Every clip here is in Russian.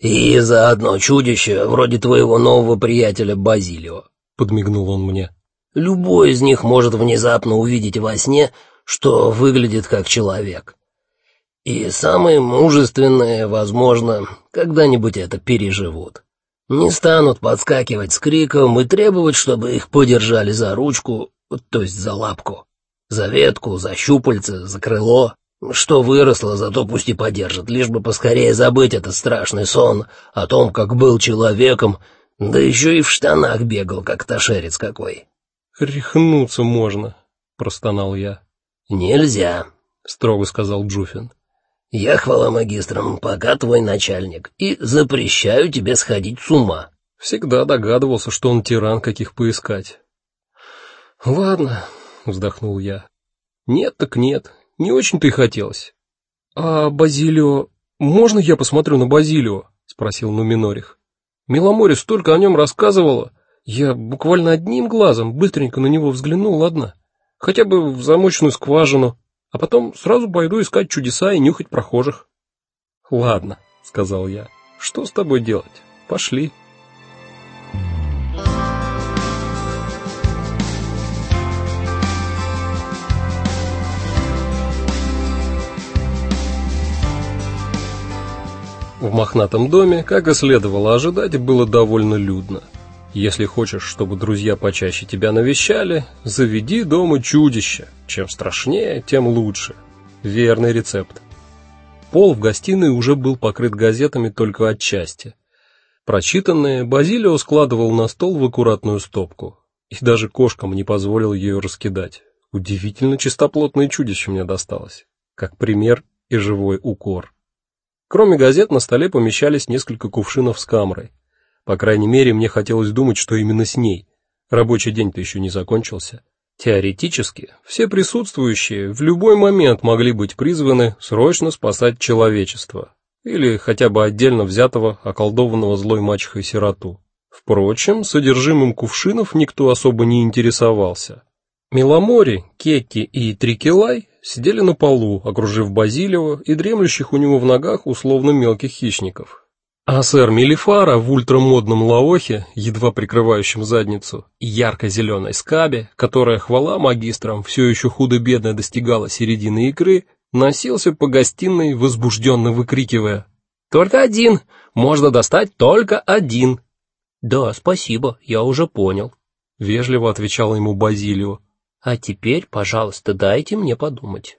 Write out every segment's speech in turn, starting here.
И заодно чудище, вроде твоего нового приятеля Базилио, подмигнул он мне. Любой из них может внезапно увидеть во сне, что выглядит как человек. И самые мужественные, возможно, когда-нибудь это переживут. Не станут подскакивать с криком и требовать, чтобы их подержали за ручку, то есть за лапку, за ветку, за щупальце, за крыло. Что выросло, зато пусть и подержит, лишь бы поскорее забыть этот страшный сон о том, как был человеком, да еще и в штанах бегал, как ташерец какой. «Рехнуться можно», — простонал я. «Нельзя», — строго сказал Джуфин. «Я, хвала магистрам, пока твой начальник, и запрещаю тебе сходить с ума». Всегда догадывался, что он тиран, каких поискать. «Ладно», — вздохнул я. «Нет так нет, не очень-то и хотелось». «А Базилио... Можно я посмотрю на Базилио?» — спросил Нуминорих. «Миломоре столько о нем рассказывала. Я буквально одним глазом быстренько на него взглянул, ладно? Хотя бы в замочную скважину, а потом сразу пойду искать чудеса и нюхать прохожих. Ладно, сказал я. Что с тобой делать? Пошли. В мохнатом доме, как и следовало ожидать, было довольно людно. Если хочешь, чтобы друзья почаще тебя навещали, заведи дома чудище. Чем страшнее, тем лучше. Верный рецепт. Пол в гостиной уже был покрыт газетами только отчасти. Прочитанные Базилио складывал на стол в аккуратную стопку, и даже кошкам не позволил ее раскидать. Удивительно чистоплотное чудище мне досталось, как пример и живой укор. Кроме газет на столе помещались несколько кувшинов с камрой. По крайней мере, мне хотелось думать, что именно с ней. Рабочий день-то еще не закончился. Теоретически, все присутствующие в любой момент могли быть призваны срочно спасать человечество или хотя бы отдельно взятого околдованного злой мачехой сироту. Впрочем, содержимым кувшинов никто особо не интересовался. Миломори, Кекки и Трикелай сидели на полу, окружив Базилио и дремлющих у него в ногах условно мелких хищников. А сэр Мелифара в ультрамодном лаохе, едва прикрывающем задницу, и ярко-зеленой скабе, которая, хвала магистрам, все еще худо-бедно достигала середины икры, носился по гостиной, возбужденно выкрикивая «Только один! Можно достать только один!» «Да, спасибо, я уже понял», — вежливо отвечал ему Базилио. «А теперь, пожалуйста, дайте мне подумать».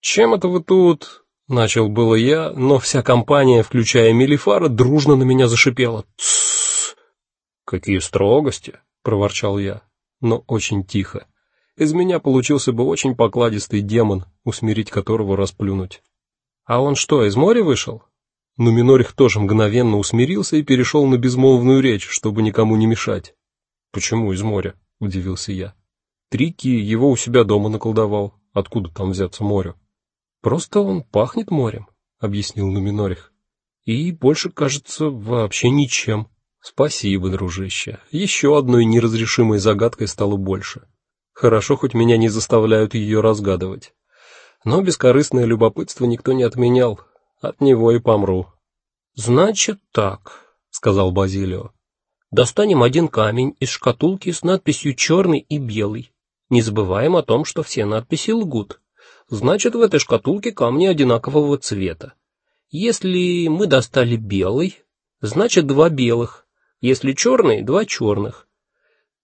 «Чем это вы тут?» Начал было я, но вся компания, включая Мелифара, дружно на меня зашипела. «Тссс!» «Какие строгости!» — проворчал я, но очень тихо. Из меня получился бы очень покладистый демон, усмирить которого расплюнуть. «А он что, из моря вышел?» Но Минорих тоже мгновенно усмирился и перешел на безмолвную речь, чтобы никому не мешать. «Почему из моря?» — удивился я. «Трики его у себя дома наколдовал. Откуда там взяться морю?» Просто он пахнет морем, объяснил Нуминорих. И больше, кажется, вообще ничем. Спасибо, дружище. Еще одной неразрешимой загадкой стало больше. Хорошо хоть меня не заставляют ее разгадывать. Но бескорыстное любопытство никто не отменял. От него и помру. Значит так, сказал Базилио. Достанем один камень из шкатулки с надписью черный и белый. Не забываем о том, что все надписи лгут. Значит, в этой шкатулке камни одинакового цвета. Если мы достали белый, значит два белых. Если черный, два черных.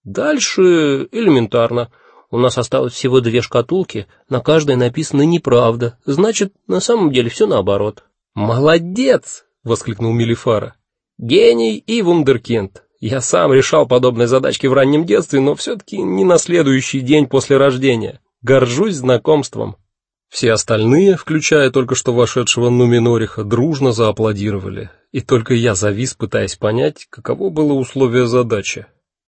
Дальше элементарно. У нас осталось всего две шкатулки, на каждой написано неправда. Значит, на самом деле все наоборот. Молодец, воскликнул Мелифара. Гений и вундеркинд. Я сам решал подобные задачки в раннем детстве, но все таки не на следующий день после рождения. Горжусь знакомством. Все остальные, включая только что вошедшего Нуминориха, дружно зааплодировали, и только я завис, пытаясь понять, каково было условие задачи.